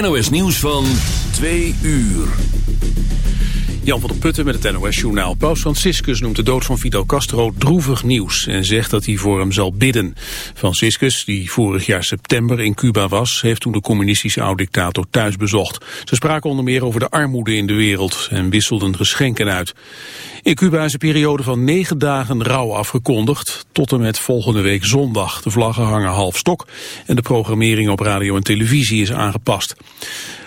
NOS nieuws van 2 uur. Jan van der Putten met het NOS-journaal. Paus Franciscus noemt de dood van Fidel Castro droevig nieuws... en zegt dat hij voor hem zal bidden. Franciscus, die vorig jaar september in Cuba was... heeft toen de communistische oud-dictator thuis bezocht. Ze spraken onder meer over de armoede in de wereld... en wisselden geschenken uit. In Cuba is een periode van negen dagen rouw afgekondigd... tot en met volgende week zondag. De vlaggen hangen half stok... en de programmering op radio en televisie is aangepast.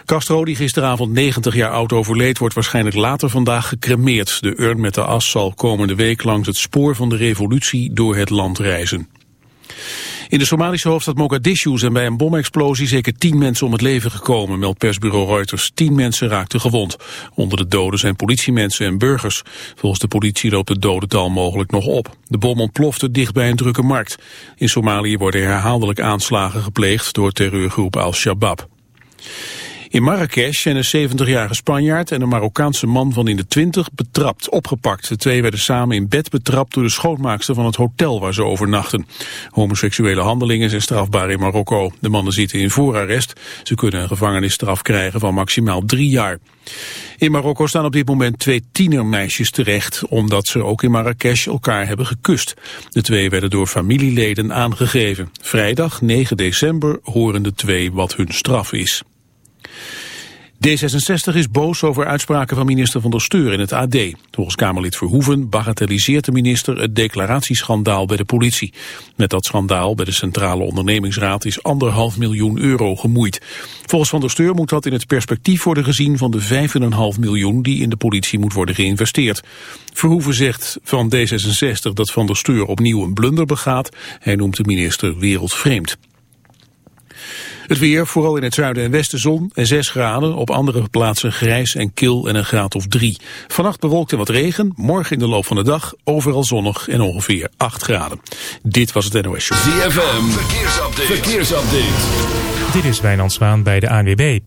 Castro, die gisteravond 90 jaar oud overleed, wordt waarschijnlijk later vandaag gecremeerd. De urn met de as zal komende week langs het spoor van de revolutie door het land reizen. In de Somalische hoofdstad Mogadishu zijn bij een bomexplosie zeker tien mensen om het leven gekomen, meldt persbureau Reuters. Tien mensen raakten gewond. Onder de doden zijn politiemensen en burgers. Volgens de politie loopt het dodental mogelijk nog op. De bom ontplofte dicht bij een drukke markt. In Somalië worden herhaaldelijk aanslagen gepleegd door terreurgroep Al-Shabaab. In Marrakesh zijn een 70-jarige Spanjaard en een Marokkaanse man van in de 20 betrapt, opgepakt. De twee werden samen in bed betrapt door de schoonmaakster van het hotel waar ze overnachten. Homoseksuele handelingen zijn strafbaar in Marokko. De mannen zitten in voorarrest. Ze kunnen een gevangenisstraf krijgen van maximaal drie jaar. In Marokko staan op dit moment twee tienermeisjes terecht, omdat ze ook in Marrakesh elkaar hebben gekust. De twee werden door familieleden aangegeven. Vrijdag 9 december horen de twee wat hun straf is. D66 is boos over uitspraken van minister Van der Steur in het AD. Volgens Kamerlid Verhoeven bagatelliseert de minister het declaratieschandaal bij de politie. Met dat schandaal bij de Centrale Ondernemingsraad is anderhalf miljoen euro gemoeid. Volgens Van der Steur moet dat in het perspectief worden gezien van de 5,5 miljoen die in de politie moet worden geïnvesteerd. Verhoeven zegt van D66 dat Van der Steur opnieuw een blunder begaat. Hij noemt de minister wereldvreemd. Het weer, vooral in het zuiden en westen zon en 6 graden. Op andere plaatsen grijs en kil en een graad of 3. Vannacht bewolkt en wat regen. Morgen in de loop van de dag overal zonnig en ongeveer 8 graden. Dit was het NOS Show. ZFM, verkeersupdate. verkeersupdate. Dit is Wijnand Zwaan bij de ANWB.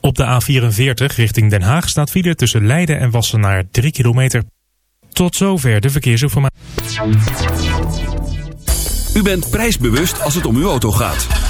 Op de A44 richting Den Haag staat file tussen Leiden en Wassenaar 3 kilometer. Tot zover de verkeersinformatie. U bent prijsbewust als het om uw auto gaat.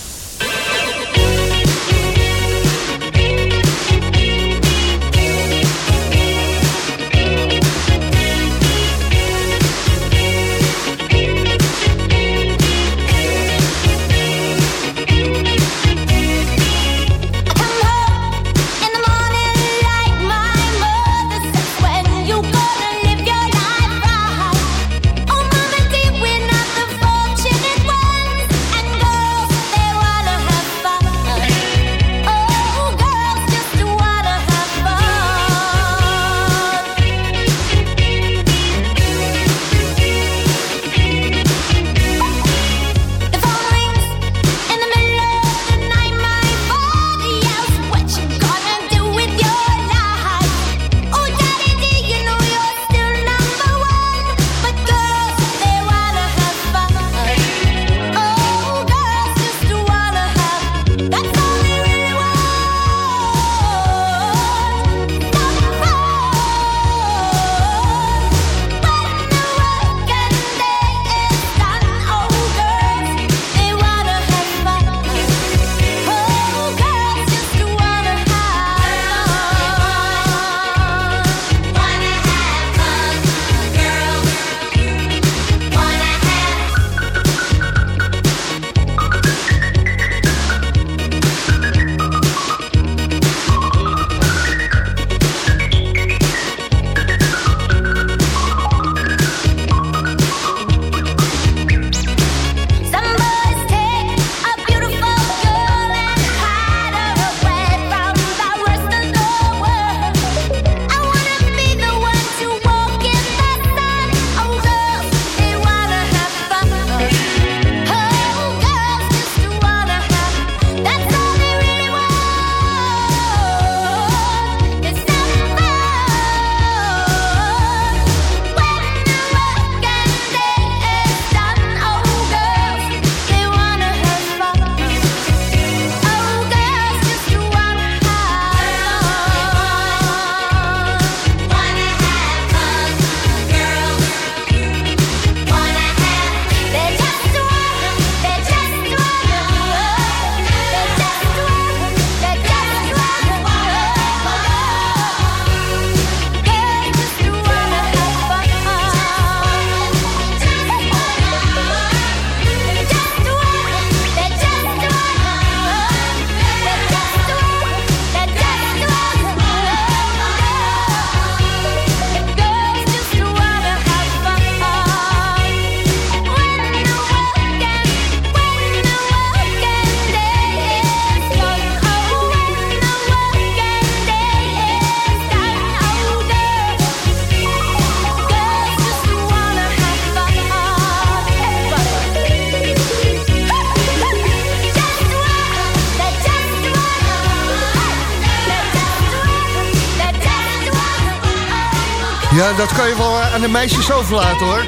Meisjes overlaten hoor.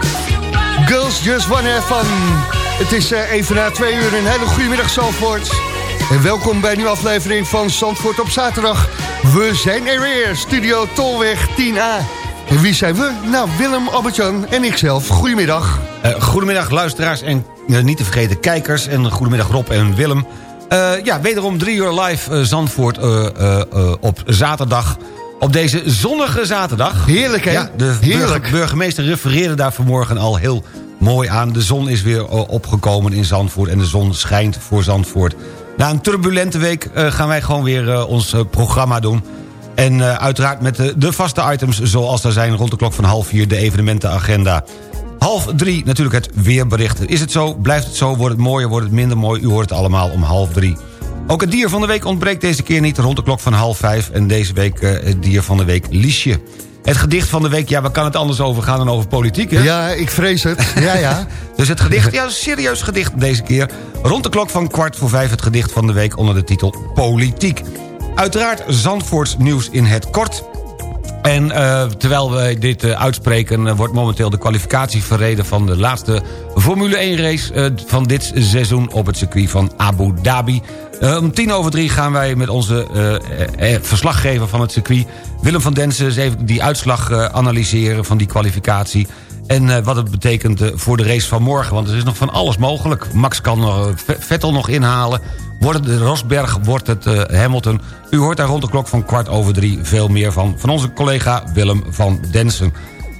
Girls just wanna have fun. Het is eh, even na twee uur een hele goede middag Zandvoort. En welkom bij een nieuwe aflevering van Zandvoort op zaterdag. We zijn er weer, Studio Tolweg 10A. En wie zijn we? Nou, Willem, Albert-Jan en ikzelf. Goedemiddag. Eh, goedemiddag luisteraars en eh, niet te vergeten kijkers. En goedemiddag Rob en Willem. Ja, wederom drie uur live Zandvoort op zaterdag. Op deze zonnige zaterdag. Heerlijk, hè? Ja, de Heerlijk. burgemeester refereerde daar vanmorgen al heel mooi aan. De zon is weer eh, opgekomen in Zandvoort en de zon schijnt voor Zandvoort. Na een turbulente week eh, gaan wij gewoon weer eh, ons programma doen. En uiteraard met de, de vaste items zoals er zijn rond de klok van half vier... de evenementenagenda. Half drie natuurlijk het weerbericht. Is het zo? Blijft het zo? Wordt het mooier? Wordt het minder mooi? U hoort het allemaal om half drie. Ook het dier van de week ontbreekt deze keer niet rond de klok van half vijf. En deze week eh, het dier van de week Liesje. Het gedicht van de week, ja, waar kan het anders over gaan dan over politiek, hè? Ja, ik vrees het. Ja, ja. Dus het gedicht, ja, serieus gedicht deze keer. Rond de klok van kwart voor vijf het gedicht van de week onder de titel Politiek. Uiteraard Zandvoorts nieuws in het kort. En eh, terwijl we dit eh, uitspreken... wordt momenteel de kwalificatie verreden... van de laatste Formule 1 race eh, van dit seizoen... op het circuit van Abu Dhabi. Eh, om tien over drie gaan wij met onze eh, eh, verslaggever van het circuit... Willem van Densen even die uitslag analyseren van die kwalificatie... En wat het betekent voor de race van morgen. Want er is nog van alles mogelijk. Max kan Vettel nog inhalen. Wordt het Rosberg, wordt het Hamilton. U hoort daar rond de klok van kwart over drie veel meer van... van onze collega Willem van Densen.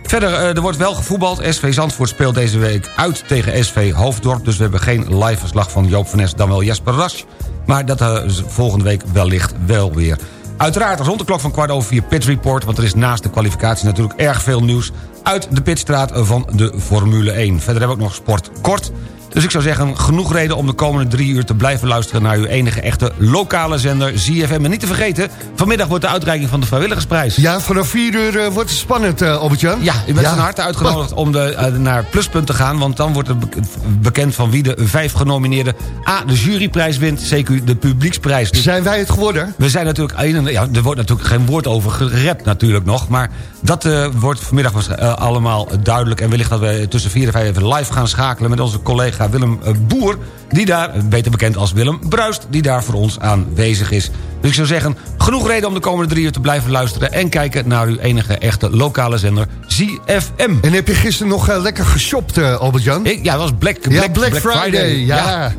Verder, er wordt wel gevoetbald. SV Zandvoort speelt deze week uit tegen SV Hoofddorp. Dus we hebben geen live verslag van Joop van Nes dan wel Jesper Rasch. Maar dat eh, is volgende week wellicht wel weer. Uiteraard rond de klok van kwart over vier Pit Report... want er is naast de kwalificatie natuurlijk erg veel nieuws... uit de pitstraat van de Formule 1. Verder hebben we ook nog sport kort... Dus ik zou zeggen, genoeg reden om de komende drie uur te blijven luisteren... naar uw enige echte lokale zender ZFM. En niet te vergeten, vanmiddag wordt de uitreiking van de vrijwilligersprijs. Ja, vanaf vier uur eh, wordt het spannend, eh, Albert-Jan. Ja, u bent Ja. van harte uitgenodigd om de, eh, naar Pluspunt te gaan... want dan wordt bek- bekend van wie de vijf genomineerden... A, de juryprijs wint, CQ de publieksprijs. Dus Zijn wij het geworden? we zijn natuurlijk... Ja, er wordt natuurlijk geen woord over gerept natuurlijk nog... maar dat wordt vanmiddag allemaal duidelijk... en wellicht dat we tussen vier en vijf even live gaan schakelen... met onze collega Willem eh, Boer... die daar, eh, beter bekend als Willem Bruist... die daar voor ons aanwezig is. Dus ik zou zeggen, genoeg reden om de komende drie uur te blijven luisteren... en kijken naar uw enige echte lokale zender ZFM. En heb je gisteren nog eh, lekker geshopt, Albert-Jan? Ja, dat was Black, Black, Ja, Black, Friday. ja.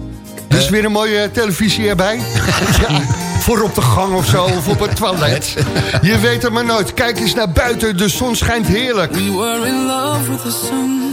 Dus Eh. weer een mooie televisie erbij. ja, voor op de gang of zo, of op het toilet. Je weet het maar nooit. Kijk eens naar buiten, de zon schijnt heerlijk. We were in love with the sun.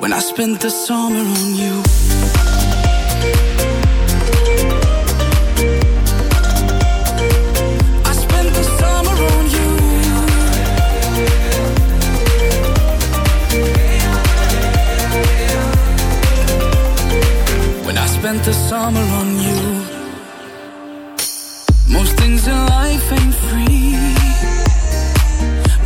When I spent the summer on you. I spent the summer on you. When I spent the summer on you. Most things in life ain't free.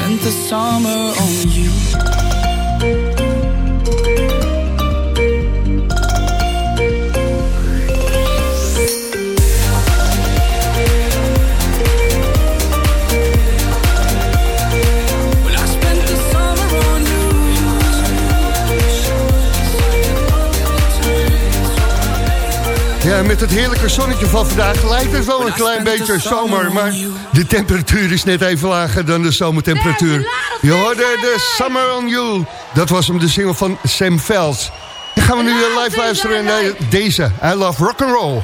spend the summer on you. Spent Ja, met het heerlijke zonnetje van vandaag lijkt het wel een klein beetje zomer. Maar de temperatuur is net even lager dan de zomertemperatuur. Je hoorde de Summer on You. Dat was hem, de single van Sam Vels. Dan gaan we nu eh, live luisteren naar deze. I Love Rock and Roll.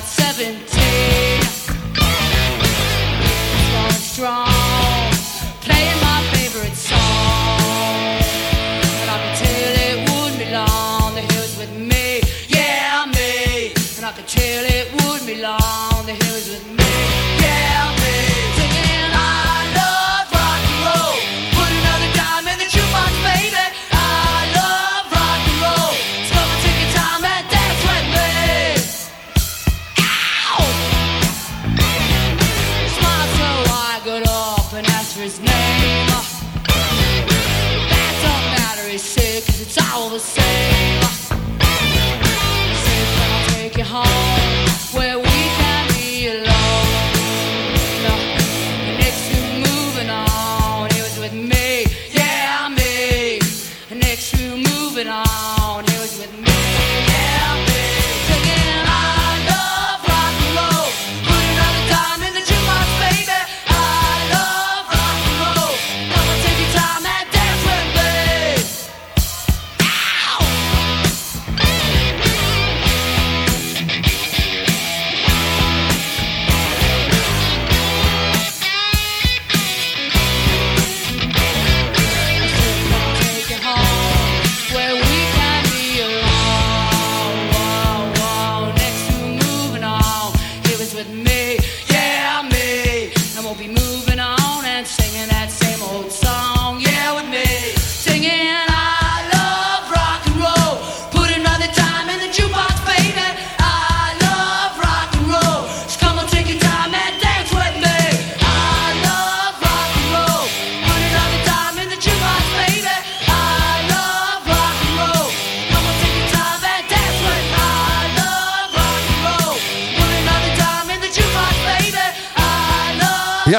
About 17. Going strong, playing my favorite song. And I tell it wouldn't be long that he was with me. Yeah, me. And I tell it wouldn't be long that he was with me.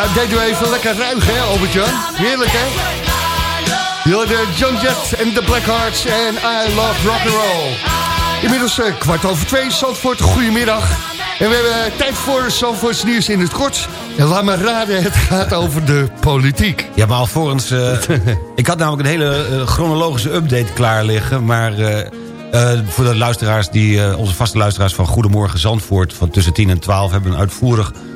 Ja, deden we even lekker ruig, hè, Albert-Jan? Heerlijk, hè? Hoorde John Jett en de Blackhearts en I Love Rock and Roll. Inmiddels eh, kwart over twee, Zandvoort, goedemiddag. En we hebben eh, tijd voor Zandvoorts nieuws in het kort. En laat me raden, het gaat over de politiek. Ja, maar alvorens... eh, ik had namelijk een hele chronologische update klaar liggen... maar voor de luisteraars, die, onze vaste luisteraars van Goedemorgen Zandvoort... van tussen 10 en 12 hebben uitvoerig eh,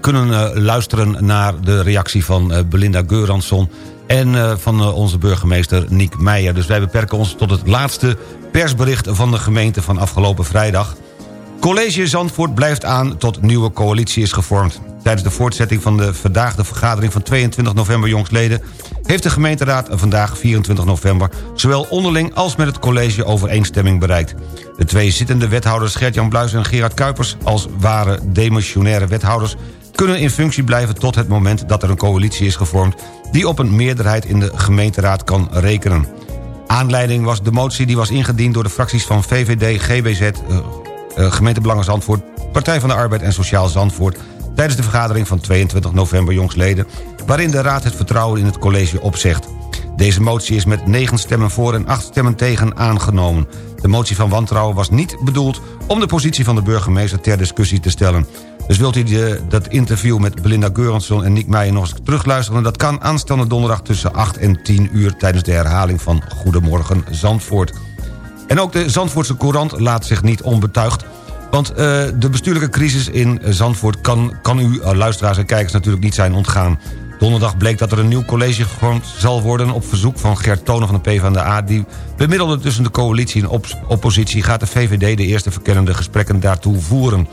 kunnen eh, luisteren... naar de reactie van eh, Belinda Geuransson... en eh, van eh, onze burgemeester Niek Meijer. Dus wij beperken ons tot het laatste persbericht van de gemeente van afgelopen vrijdag... College Zandvoort blijft aan tot nieuwe coalitie is gevormd. Tijdens de voortzetting van de vandaag vergadering van 22 november jongsleden... heeft de gemeenteraad vandaag 24 november... zowel onderling als met het college overeenstemming bereikt. De twee zittende wethouders Gert-Jan Bluis en Gerard Kuipers... als ware demissionaire wethouders kunnen in functie blijven tot het moment dat er een coalitie is gevormd... die op een meerderheid in de gemeenteraad kan rekenen. Aanleiding was de motie die was ingediend door de fracties van VVD, GBZ... eh, gemeente Belangen Zandvoort, Partij van de Arbeid en Sociaal Zandvoort... tijdens de vergadering van 22 november jongsleden... waarin de Raad het vertrouwen in het college opzegt. Deze motie is met 9 stemmen voor en 8 stemmen tegen aangenomen. De motie van wantrouwen was niet bedoeld om de positie van de burgemeester ter discussie te stellen. Dus wilt u de, dat interview met Belinda Geuransson en Nick Meijer nog eens terugluisteren... dat kan aanstaande donderdag tussen 8 en 10 uur... tijdens de herhaling van Goedemorgen Zandvoort. En ook de Zandvoortse Courant laat zich niet onbetuigd... want eh, de bestuurlijke crisis in Zandvoort kan, kan u, eh, luisteraars en kijkers... natuurlijk niet zijn ontgaan. Donderdag bleek dat er een nieuw college gevormd zal worden... op verzoek van Gert Tonen van de PvdA... die bemiddelde tussen de coalitie en op oppositie... gaat de VVD de eerste verkennende gesprekken daartoe voeren.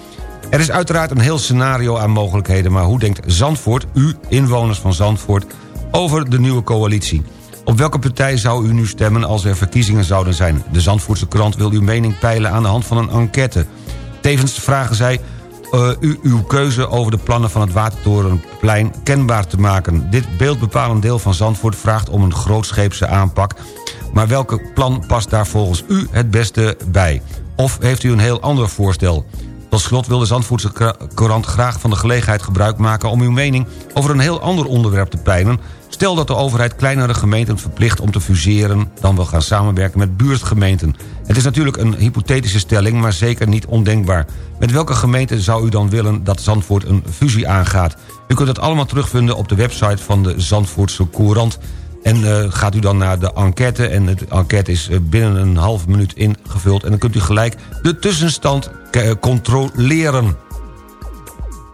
Er is uiteraard een heel scenario aan mogelijkheden... maar hoe denkt Zandvoort, u, inwoners van Zandvoort... over de nieuwe coalitie? Op welke partij zou u nu stemmen als er verkiezingen zouden zijn? De Zandvoortse krant wil uw mening peilen aan de hand van een enquête. Tevens vragen zij uh, u uw keuze over de plannen van het Watertorenplein kenbaar te maken. Dit beeldbepalend deel van Zandvoort vraagt om een grootscheepse aanpak... maar welke plan past daar volgens u het beste bij? Of heeft u een heel ander voorstel? Tot slot wil de Zandvoortse Courant graag van de gelegenheid gebruik maken... om uw mening over een heel ander onderwerp te peilen... Stel dat de overheid kleinere gemeenten verplicht om te fuseren... dan wel gaan samenwerken met buurtgemeenten. Het is natuurlijk een hypothetische stelling, maar zeker niet ondenkbaar. Met welke gemeente zou u dan willen dat Zandvoort een fusie aangaat? U kunt het allemaal terugvinden op de website van de Zandvoortse Courant... En uh, gaat u dan naar de enquête. En de enquête is uh, binnen een half minuut ingevuld. En dan kunt u gelijk de tussenstand uh, controleren.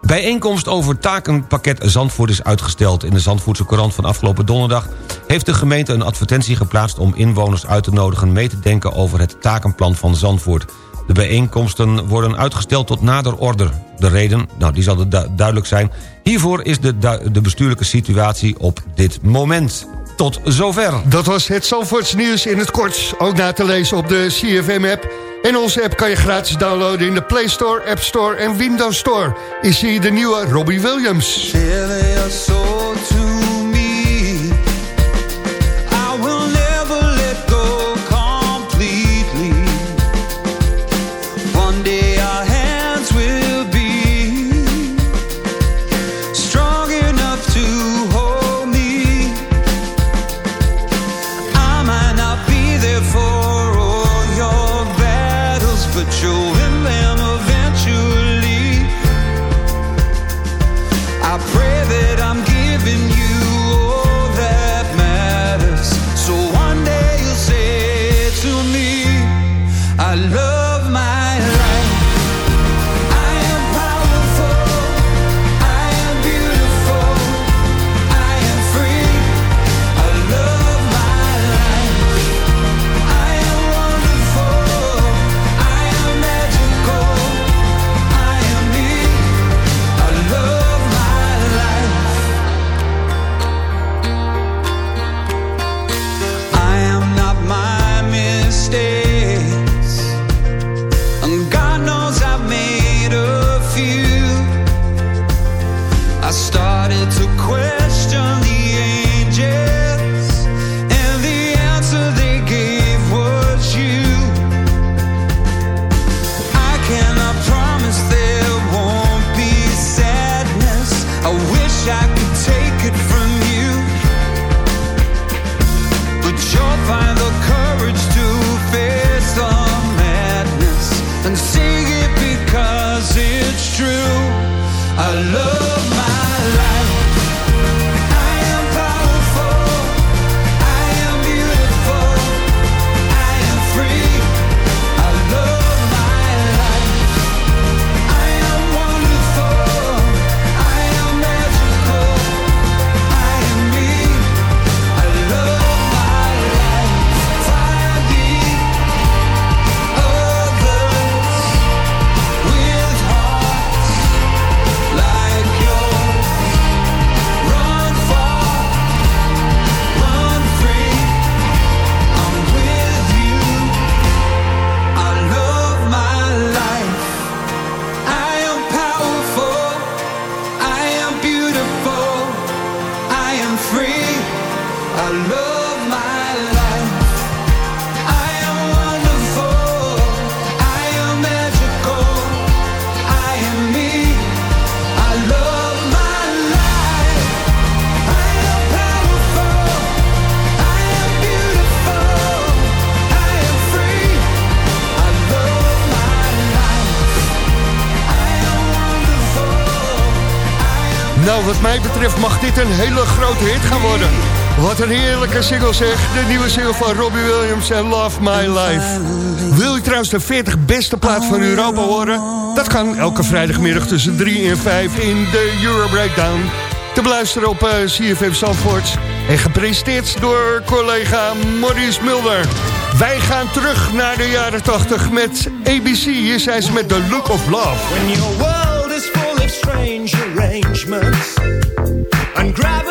Bijeenkomst over takenpakket Zandvoort is uitgesteld. In de Zandvoortse Courant van afgelopen donderdag... heeft de gemeente een advertentie geplaatst om inwoners uit te nodigen... mee te denken over het takenplan van Zandvoort. De bijeenkomsten worden uitgesteld tot nader order. De reden, nou die zal du duidelijk zijn... hiervoor is de, de bestuurlijke situatie op dit moment. Tot zover. Dat was het Zandvoorts nieuws in het kort. Ook na te lezen op de CFM-app. En onze app kan je gratis downloaden in de Play Store, App Store en Windows Store. Is hier de nieuwe Robbie Williams. Betreft mag dit een hele grote hit gaan worden. Wat een heerlijke single zeg. De nieuwe single van Robbie Williams en Love My Life. Wil je trouwens de 40 beste plaat van Europa horen? Dat kan elke vrijdagmiddag tussen 3 en 5 in de Euro Breakdown. Te beluisteren op eh, CFM Zandvoort. En gepresenteerd door collega Maurice Mulder. Wij gaan terug naar de jaren 80 met ABC. Hier zijn ze met The Look of Love. When your world is full of strange arrangements and gravity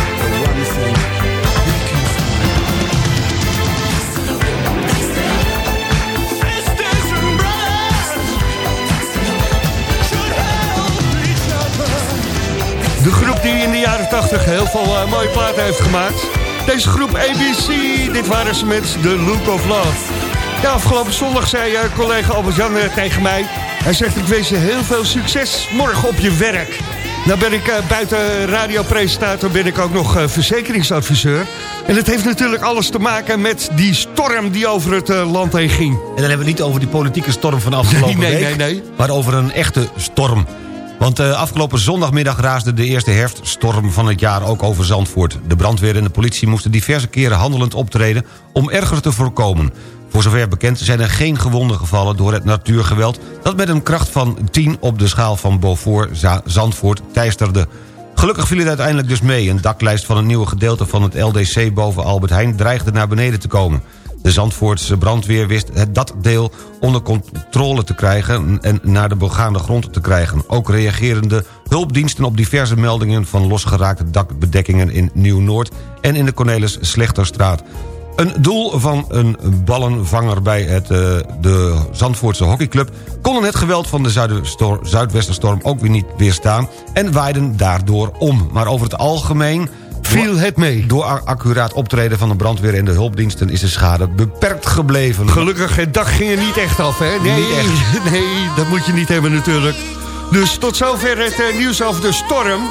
De groep die in de jaren 80 heel veel eh, mooie platen heeft gemaakt. Deze groep ABC, dit waren ze met The Look of Love. Ja, afgelopen zondag zei eh, collega Albert-Jan eh, tegen mij... hij zegt, ik wens je heel veel succes morgen op je werk. Nou ben ik buiten radiopresentator ben ik ook nog verzekeringsadviseur. En het heeft natuurlijk alles te maken met die storm die over het land heen ging. En dan hebben we het niet over die politieke storm van afgelopen Nee, nee, week... nee, nee. maar over een echte storm. Want eh, afgelopen zondagmiddag raasde de eerste herfststorm van het jaar ook over Zandvoort. De brandweer en de politie moesten diverse keren handelend optreden... om erger te voorkomen. Voor zover bekend zijn er geen gewonden gevallen door het natuurgeweld... dat met een kracht van 10 op de schaal van Beaufort Za- Zandvoort teisterde. Gelukkig viel het uiteindelijk dus mee. Een daklijst van een nieuwe gedeelte van het LDC boven Albert Heijn... dreigde naar beneden te komen. De Zandvoortse brandweer wist dat deel onder controle te krijgen... en naar de begaande grond te krijgen. Ook reagerende hulpdiensten op diverse meldingen... van losgeraakte dakbedekkingen in Nieuw-Noord... en in de Cornelis Slechterstraat. Een doel van een ballenvanger bij het, eh, de Zandvoortse hockeyclub... konden het geweld van de zuidwester- zuidwesterstorm ook weer niet weerstaan... en waaiden daardoor om. Maar over het algemeen... Viel het mee. Door accuraat optreden van de brandweer en de hulpdiensten... is de schade beperkt gebleven. Gelukkig, het dak ging er niet echt af, hè? Nee, Niet echt. nee dat moet je niet hebben natuurlijk. Dus tot zover het eh, nieuws over de storm.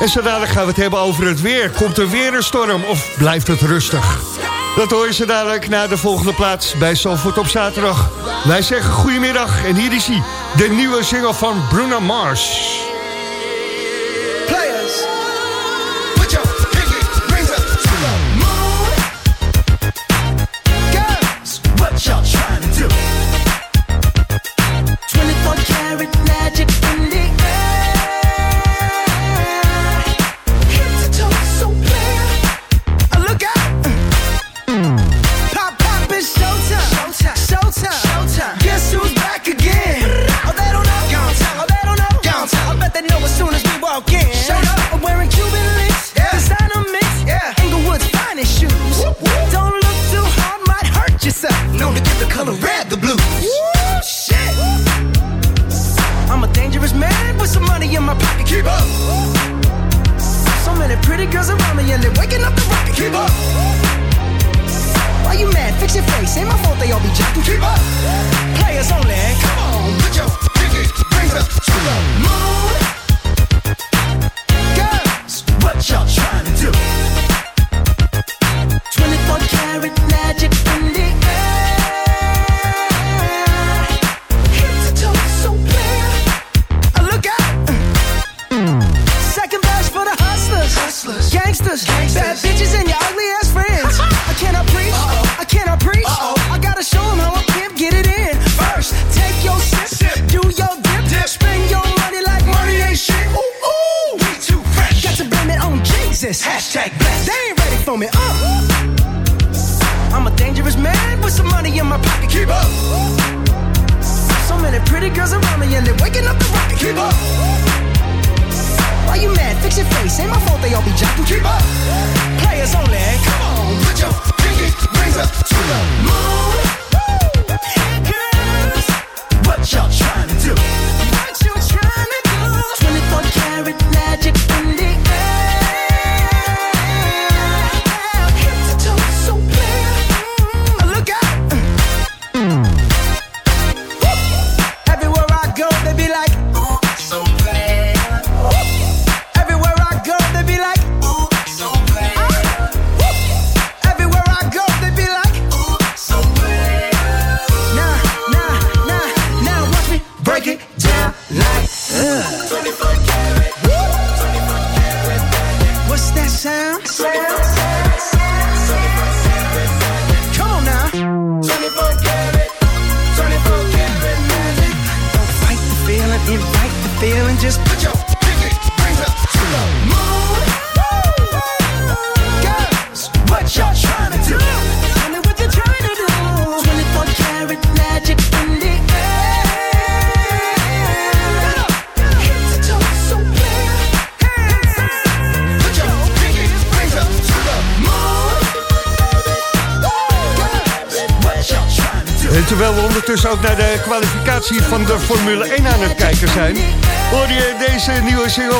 En zo dadelijk gaan we het hebben over het weer. Komt er weer een storm of blijft het rustig? Dat hoor je ze dadelijk naar de volgende plaats bij Zalvoort op zaterdag. Wij zeggen goedemiddag en hier is hij. De nieuwe single van Bruno Mars.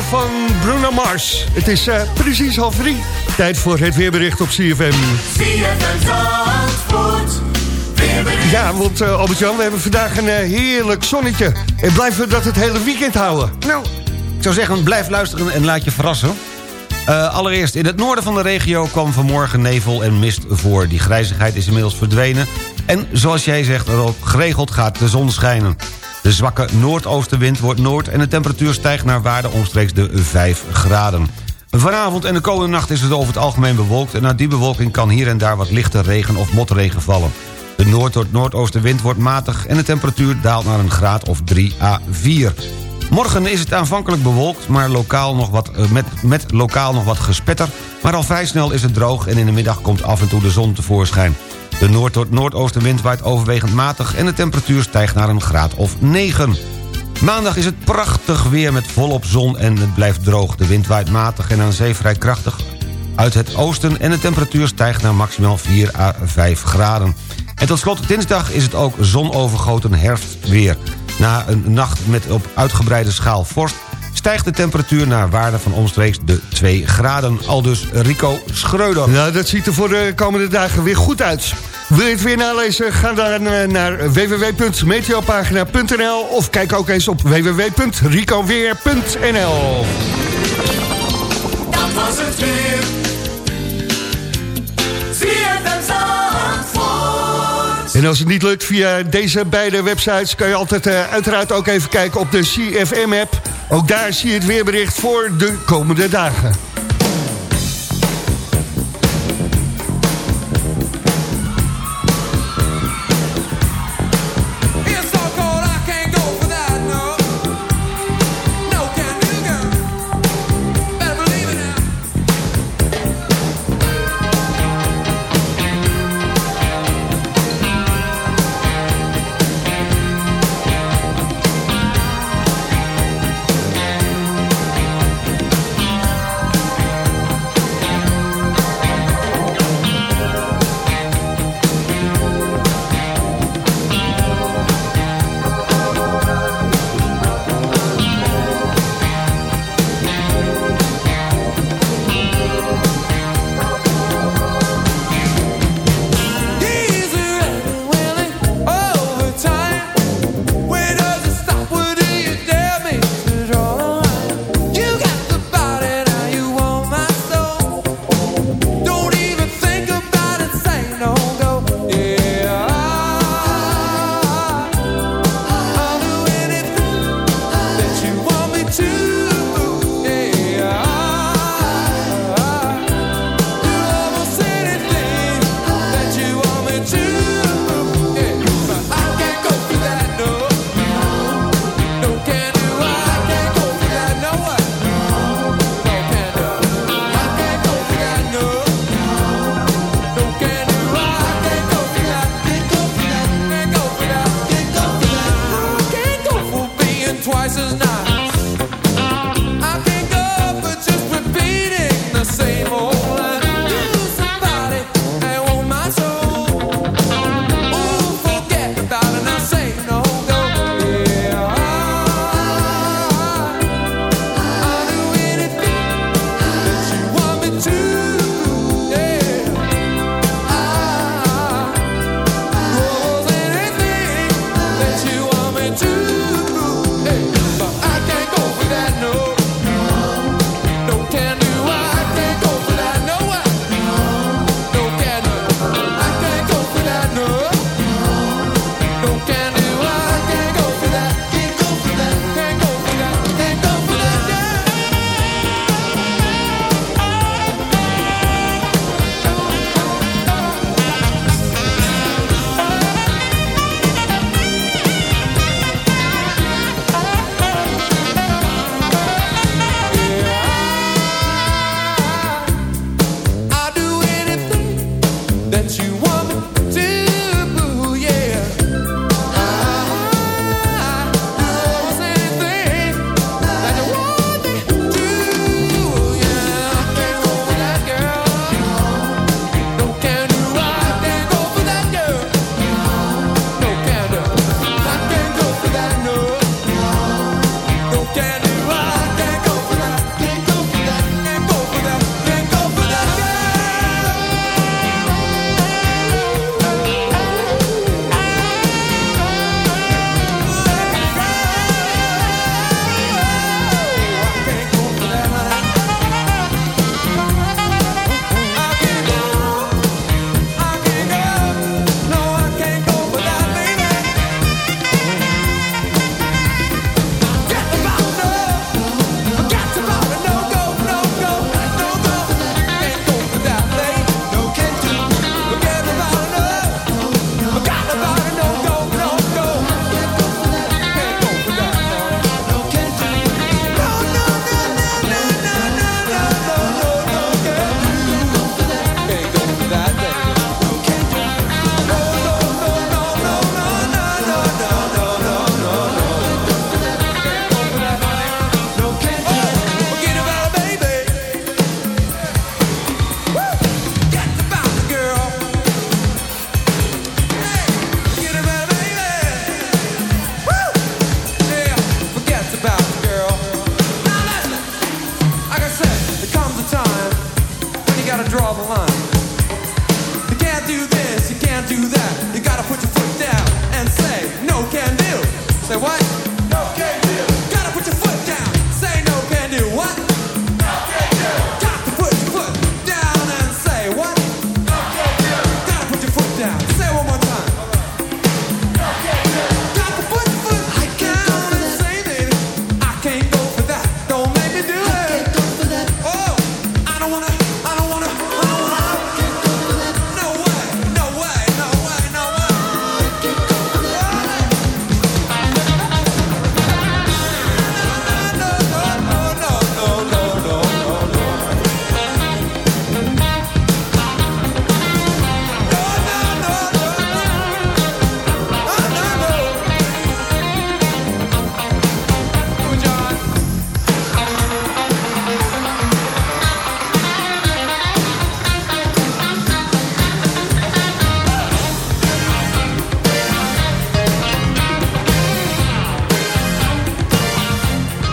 Van Bruno Mars. Het is eh, precies half drie. Tijd voor het weerbericht op CFM. Ja, want eh, Albert-Jan, we hebben vandaag een eh, heerlijk zonnetje. En blijven we dat het hele weekend houden. Nou, ik zou zeggen, blijf luisteren en laat je verrassen. Eh, allereerst, in het noorden van de regio kwam vanmorgen nevel en mist voor. Die grijzigheid is inmiddels verdwenen. En zoals jij zegt, erop geregeld gaat de zon schijnen. De zwakke noordoostenwind wordt noord... en de temperatuur stijgt naar waarde omstreeks de 5 graden. Vanavond en de komende nacht is het over het algemeen bewolkt... en na die bewolking kan hier en daar wat lichte regen of motregen vallen. De noord- tot noordoostenwind wordt matig... en de temperatuur daalt naar een graad of 3 à 4. Morgen is het aanvankelijk bewolkt, maar lokaal nog wat, eh, met, met lokaal nog wat gespetter. Maar al vrij snel is het droog en in de middag komt af en toe de zon tevoorschijn. De noord- noordoostenwind waait overwegend matig... en de temperatuur stijgt naar een graad of 9. Maandag is het prachtig weer met volop zon en het blijft droog. De wind waait matig en aan zee vrij krachtig uit het oosten... en de temperatuur stijgt naar maximaal 4 à 5 graden. En tot slot, dinsdag is het ook zonovergoten herfstweer. Na een nacht met op uitgebreide schaal vorst... stijgt de temperatuur naar waarde van omstreeks de 2 graden. Aldus Rico Schreuder. Nou, dat ziet er voor de komende dagen weer goed uit. Wil je het weer nalezen? Ga dan eh, naar www.meteopagina.nl of kijk ook eens op www.ricoweer.nl Dat was het weer. En als het niet lukt via deze beide websites... kan je altijd eh, uiteraard ook even kijken op de CFM-app. Ook daar zie je het weerbericht voor de komende dagen.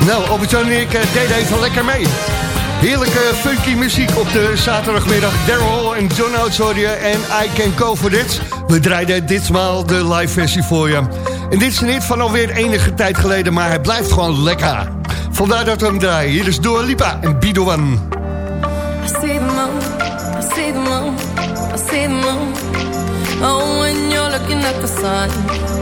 Nou, op het en ik eh, deden even lekker mee. Heerlijke funky muziek op de zaterdagmiddag. Daryl en John Oudsorje en I Can Go For This. We draaiden ditmaal de live versie voor je. En dit is niet van alweer enige tijd geleden, maar hij blijft gewoon lekker. Vandaar dat we hem draaien. Hier is Dua Lipa en Bidoan. I see the moon, I see the moon, I. Oh, when you're looking at the.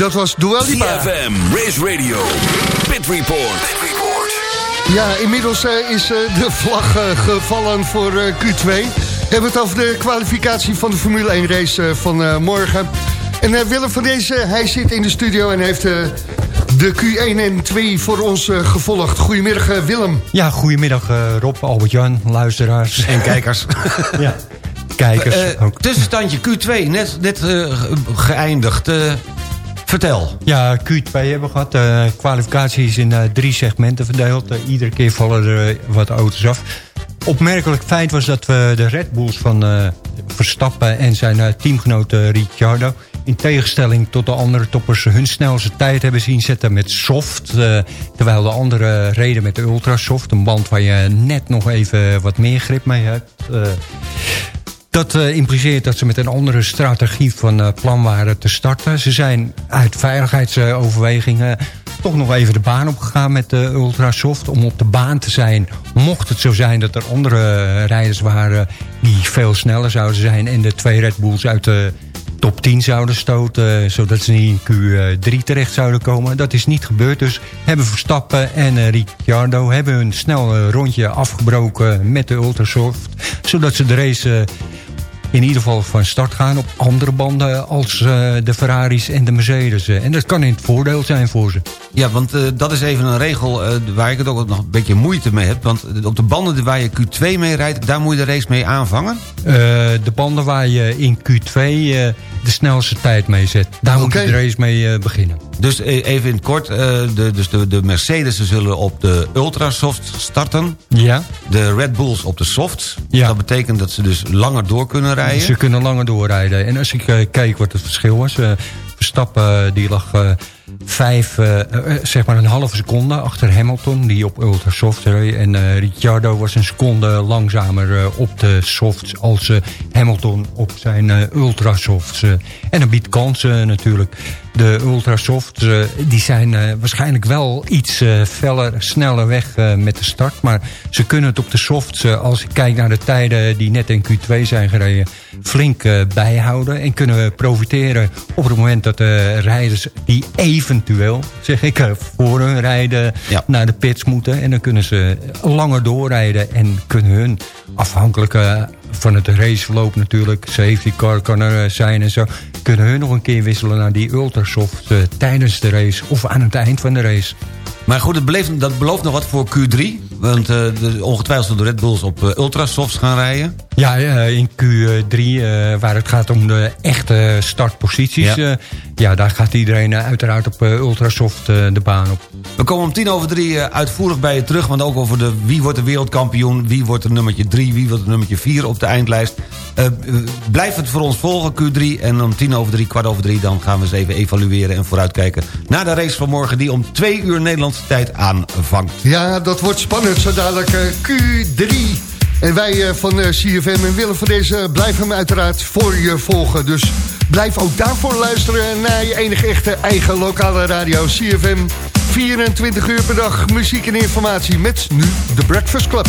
dat was Dua Lipa. CFM, Race Radio, Pit Report. Ja, inmiddels eh, is eh, de vlag eh, gevallen voor Q2. We hebben het over de kwalificatie van de Formule 1 race van morgen. En Willem van deze, hij zit in de studio en heeft de Q1 en 2 voor ons gevolgd. Goedemiddag Willem. Ja, goedemiddag Rob, Albert-Jan, luisteraars. En kijkers. ja, kijkers ook. Tussenstandje Q2, net, net geëindigd. Vertel. Ja, Q2 hebben we gehad. Eh kwalificatie is in eh, drie segmenten verdeeld. Eh, iedere keer vallen er wat auto's af. Opmerkelijk feit was dat we de Red Bulls van Verstappen en zijn teamgenoot Ricciardo... in tegenstelling tot de andere toppers hun snelste tijd hebben zien zetten met soft. terwijl de anderen reden met de ultrasoft. Een band waar je net nog even wat meer grip mee hebt. Eh, dat eh, impliceert dat ze met een andere strategie van eh, plan waren te starten. Ze zijn uit veiligheidsoverwegingen toch nog even de baan opgegaan met de Ultrasoft... om op de baan te zijn, mocht het zo zijn dat er andere eh, rijders waren... die veel sneller zouden zijn en de twee Red Bulls uit de top 10 zouden stoten... zodat ze in Q3 terecht zouden komen. Dat is niet gebeurd, dus hebben Verstappen en eh, Ricciardo... hebben hun snel eh, rondje afgebroken met de Ultrasoft... zodat ze de race... in ieder geval van start gaan op andere banden als eh, de Ferraris en de Mercedes. eh. En dat kan in het voordeel zijn voor ze. Ja, want eh, dat is even een regel waar ik het ook nog een beetje moeite mee heb. Want op de banden waar je Q2 mee rijdt, daar moet je de race mee aanvangen. De banden waar je in Q2 eh, de snelste tijd mee zet. Daar moet je de race mee beginnen. Dus even in het kort, de, dus de, de Mercedes zullen op de Ultrasoft starten. Ja. De Red Bulls op de softs. Ja. Dat betekent dat ze dus langer door kunnen rijden. Ze kunnen langer doorrijden. En als ik eh, kijk wat het verschil was... eh, Verstappen eh, die lag vijf, eh, eh, zeg maar een halve seconde achter Hamilton... die op ultrasoft reed. En eh, Ricciardo was een seconde langzamer eh, op de softs... als eh, Hamilton op zijn eh, ultrasofts. eh. en dat biedt kansen natuurlijk. De ultrasofts eh, die zijn eh, waarschijnlijk wel iets eh, feller, sneller weg eh, met de start. Maar ze kunnen het op de softs, eh, als ik kijk naar de tijden die net in Q2 zijn gereden... flink eh, bijhouden en kunnen profiteren op het moment dat de rijders die eventueel, zeg ik, eh, voor hun rijden naar de pits moeten. En dan kunnen ze langer doorrijden en kunnen hun afhankelijk eh, van het raceverloop natuurlijk, safety car kan er eh, zijn en zo, kunnen hun nog een keer wisselen naar die ultrasoft tijdens de race of aan het eind van de race. Maar goed, het dat belooft nog wat voor Q3. Want eh, de, ongetwijfeld zullen de Red Bulls op eh, Ultrasofts gaan rijden. Ja, eh, in Q3, eh, waar het gaat om de echte startposities... Ja. Daar gaat iedereen uiteraard op ultrasoft de baan op. We komen om tien over drie uitvoerig bij je terug. Want ook over de wie wordt de wereldkampioen... wie wordt er nummertje drie, wie wordt er nummertje vier op de eindlijst. Blijf het voor ons volgen, Q3. En om tien over drie, kwart over drie... dan gaan we eens even evalueren en vooruitkijken... naar de race van morgen die om twee uur Nederlandse tijd aanvangt. Ja, dat wordt spannend zo dadelijk eh, Q3. En wij eh, van eh, CFM en Willem van deze blijven hem uiteraard voor je volgen. Dus blijf ook daarvoor luisteren naar je enige echte eigen lokale radio CFM. 24 uur per dag muziek en informatie met nu de Breakfast Club.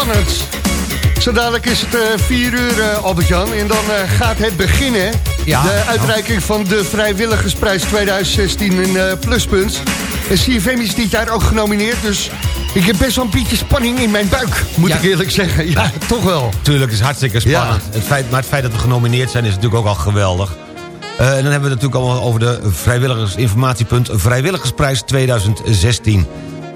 Spannend. Zo dadelijk is het eh 4 uur, eh, Albert-Jan. En dan eh, gaat het beginnen. Ja. De uitreiking van de Vrijwilligersprijs 2016 in eh, Pluspunt. En CFM is dit jaar ook genomineerd. Dus ik heb best wel een beetje spanning in mijn buik, moet Ja. ik eerlijk zeggen. Ja, toch wel. Tuurlijk, het is hartstikke spannend. Het feit, maar het feit dat we genomineerd zijn is natuurlijk ook al geweldig. Eh, en dan hebben we het natuurlijk allemaal over de vrijwilligersinformatiepunt Vrijwilligersprijs 2016.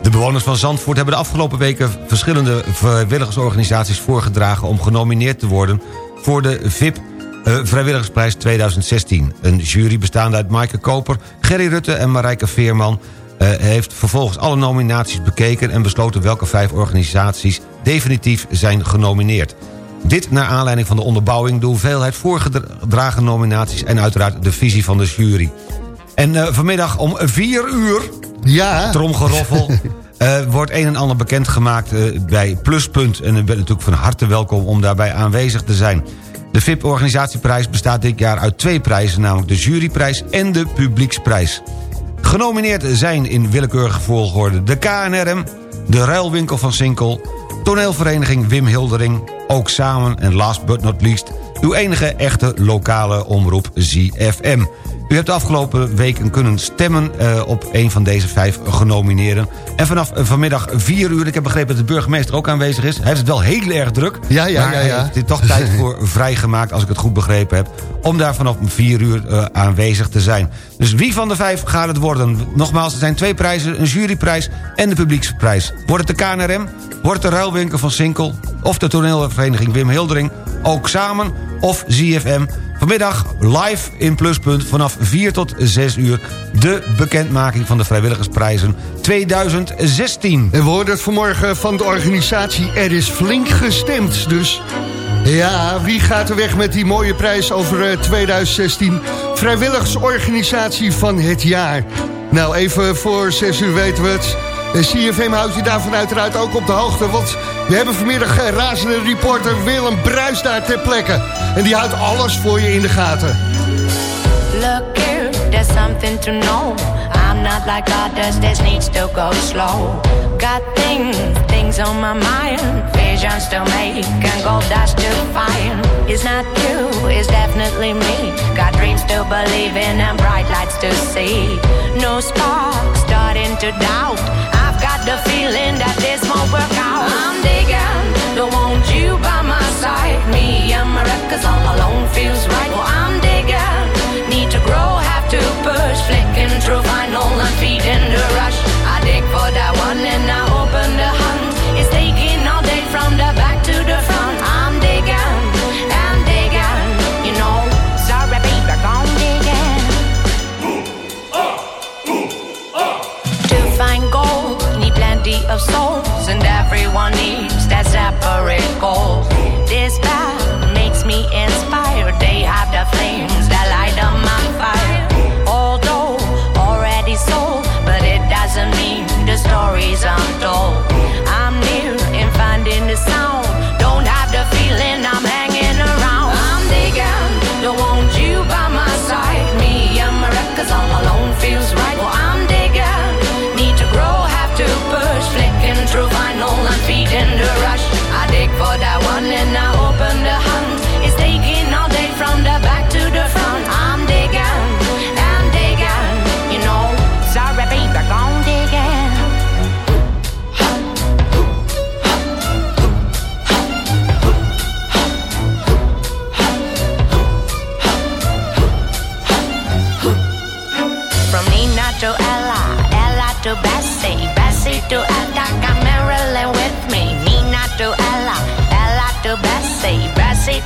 De bewoners van Zandvoort hebben de afgelopen weken verschillende vrijwilligersorganisaties voorgedragen om genomineerd te worden voor de VIP eh, Vrijwilligersprijs 2016. Een jury bestaande uit Maaike Koper, Gerry Rutte en Marijke Veerman eh, heeft vervolgens alle nominaties bekeken en besloten welke vijf organisaties definitief zijn genomineerd. Dit naar aanleiding van de onderbouwing, de hoeveelheid voorgedragen nominaties... en uiteraard de visie van de jury. En eh, vanmiddag om vier uur, ja. tromgeroffel... eh, wordt een en ander bekendgemaakt eh, bij Pluspunt. En u bent natuurlijk van harte welkom om daarbij aanwezig te zijn. De VIP-organisatieprijs bestaat dit jaar uit twee prijzen... namelijk de juryprijs en de publieksprijs. Genomineerd zijn in willekeurige volgorde de KNRM... de Ruilwinkel van Sinkel... toneelvereniging Wim Hildering... ook samen en last but not least... uw enige echte lokale omroep ZFM. U hebt de afgelopen weken kunnen stemmen eh, op een van deze vijf genomineerden. En vanaf eh, vanmiddag 4 uur, ik heb begrepen dat de burgemeester ook aanwezig is. Hij heeft het wel heel erg druk. Ja, ja, maar ja, hij ja. heeft er toch tijd voor vrijgemaakt, als ik het goed begrepen heb. Om daar vanaf 4 uur eh, aanwezig te zijn. Dus wie van de vijf gaat het worden? Nogmaals, er zijn twee prijzen, een juryprijs en de publieksprijs. Wordt het de KNRM? Wordt de Ruilwinkel van Sinkel? Of de toneelvereniging Wim Hildering? Ook samen? Of ZFM? Vanmiddag live in Pluspunt vanaf 4 tot 6 uur... de bekendmaking van de vrijwilligersprijzen 2016. En we hoorden het vanmorgen van de organisatie. Er is flink gestemd, dus... Ja, wie gaat er weg met die mooie prijs over eh, 2016? Vrijwilligersorganisatie van het jaar. Nou, even voor 6 uur weten we het. En CFM houdt je daarvan uiteraard ook op de hoogte. Want we hebben vanmiddag eh, razende reporter Willem Bruis daar ter plekke. En die houdt alles voor je in de gaten. Look here, there's something to know. I'm not like others, this needs to go slow. Got things, things on my mind. Visions to make and gold dust to find. It's not you, it's definitely me. Got dreams to believe in and bright lights to see. No spark, starting to doubt. The feeling that this won't work out. I'm digging, don't want you by my side. Me and my records all alone feels right. Well, I'm digging, need to grow, have to push. Flicking through vinyl and feeding the rush.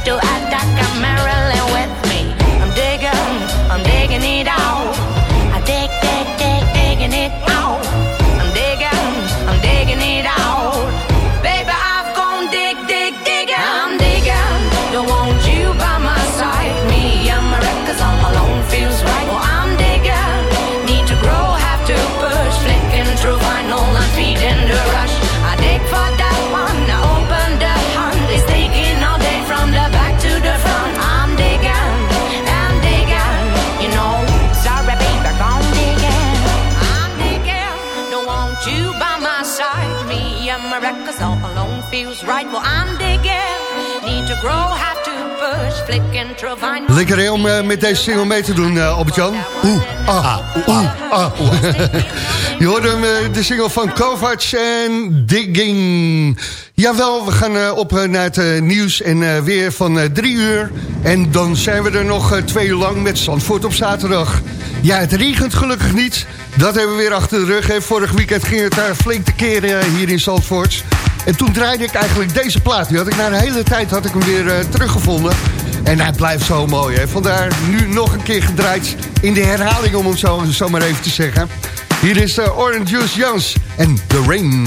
To attack a feels right. Need to grow, to. Lekker om eh, met deze single mee te doen, eh, Albert-Jan. Oeh, ah, oeh, ah. Je hoorde hem, eh, de single van Kovacs en Digging. Jawel, we gaan op naar het nieuws en weer van drie uur. En dan zijn we er nog twee uur lang met Zandvoort op zaterdag. Ja, het regent gelukkig niet. Dat hebben we weer achter de rug. Vorig weekend ging het daar flink te keren hier in Zandvoort. En toen draaide ik eigenlijk deze plaat. Die had ik na een hele tijd had ik hem weer eh, teruggevonden. En hij blijft zo mooi. Hè. Vandaar nu nog een keer gedraaid in de herhaling, om hem zo, zo maar even te zeggen. Hier is eh, Orange Juice Jans en The Rain.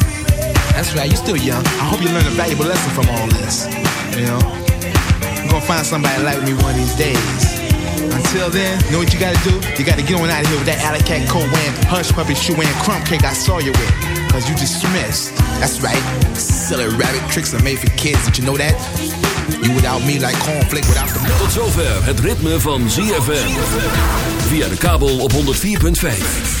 That's right, you're still young. I hope you learn a valuable lesson from all this. You know? I'm gonna find somebody like me one of these days. Until then, know what you gotta do? You gotta get on out of here with that alley cat hush puppy shoe wearing, crumb cake I saw you with. Cause you dismissed. That's right. Silly rabbit tricks are made for kids. Did you know that? You without me like cornflake without the milk. Tot zover het ritme van ZFM. Via de kabel op 104.5.